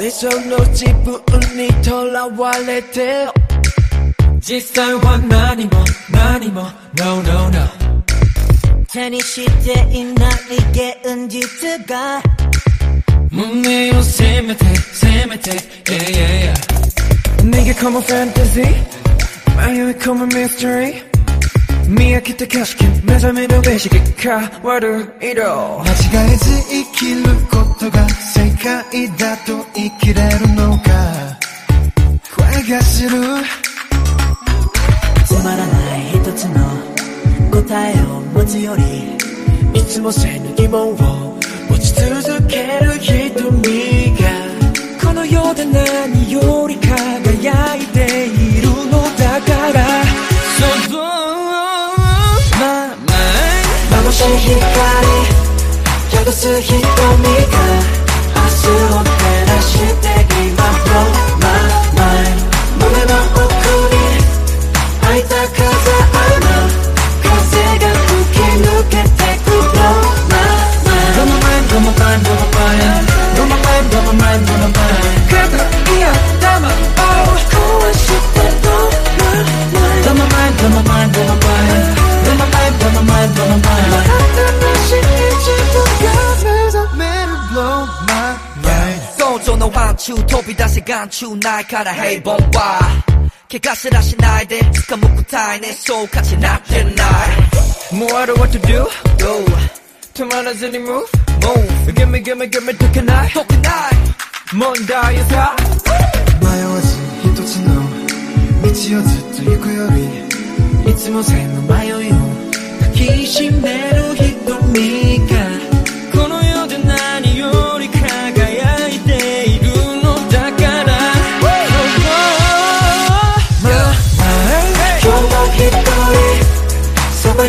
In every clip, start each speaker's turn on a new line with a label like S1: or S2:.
S1: 理想の自分にとらわれて実際は何も何も No no no
S2: 手にしていない現実が
S1: 胸を責めて責めて Yeah yeah yeah 내게 come a fantasy迷い込む mystery 見飽きた景色目覚めの景色変わる色
S3: 間違えず生きることが 正解だと生きれるのか。声がする。
S2: つまらない一つの答えを持つより
S1: いつもせぬ疑問を持ち続ける瞳がこの世で何より輝いているのだから。想像まあまあ眩しい光宿す瞳が blow my mind, blow my mind, blow my mind. 像の範疇飛び出せ眼中ないから平凡は怪我すらしないで掴む答えねそう価値なってないもうある what to do? Do 止まらずに move? Move Gimme gimme gimme 解けない解けない問題よさ
S3: 迷わず一つの道をずっと行くより
S1: いつも線の迷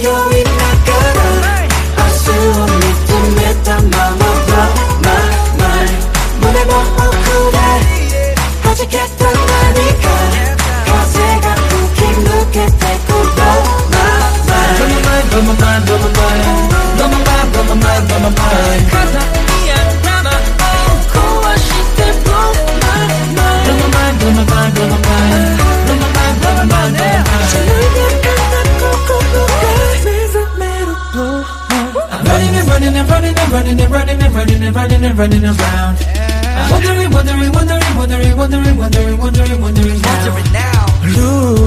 S1: you're in running, running, and running around. Yeah. wondering, wondering, wondering, wondering, wondering, wondering, wondering, wondering, wondering now.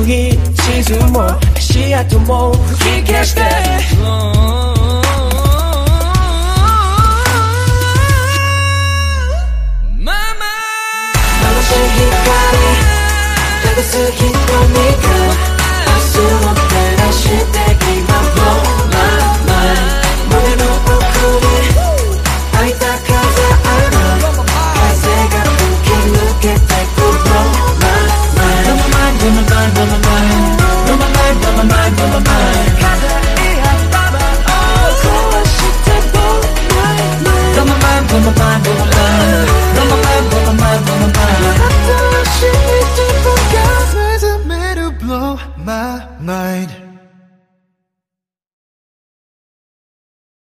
S1: she Chizumo, Shia Tomo, we catch that. Mama, 너무 슬기까지 나도 슬기까지